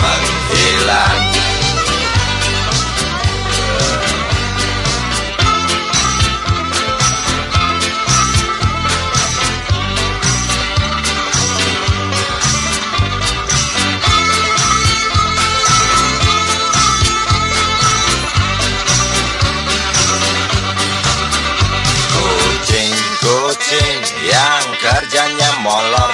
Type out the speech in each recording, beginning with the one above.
menghilang. Kucing-kucing yang kerjanya molor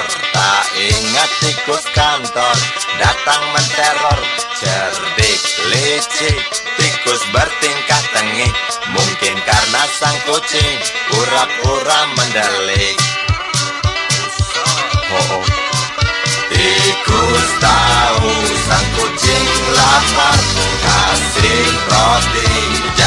tikus kantor Datang menteror. Cerdik, licik Tikus bertingkah tengik Mungkin karena sang kucing Pura-pura mendelik. Oh, oh. Tikus tahu sang kucing lapar. Kasih roti.